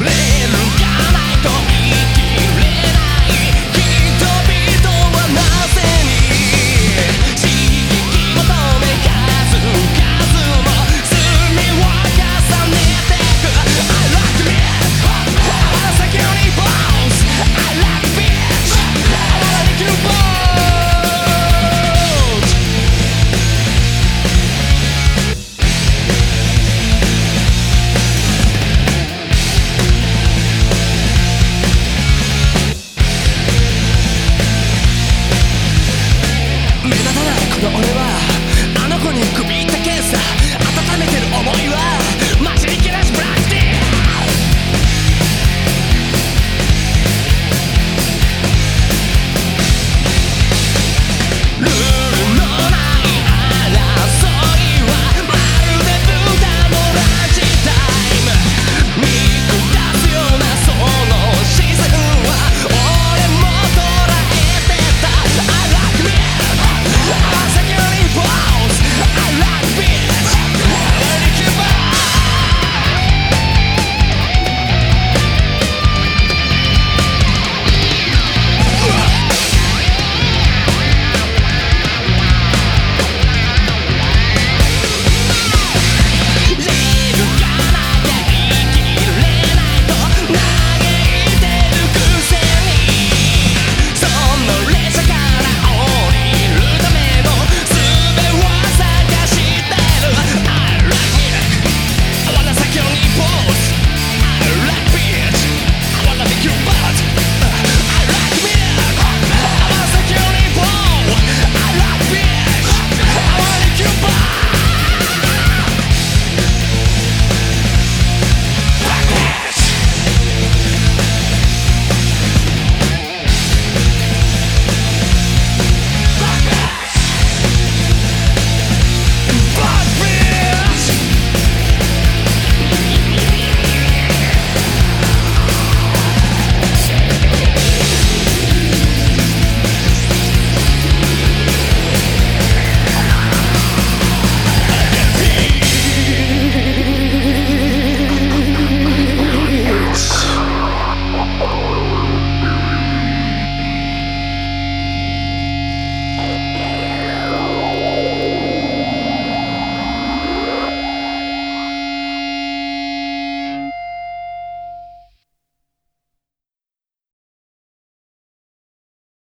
レールがないと俺は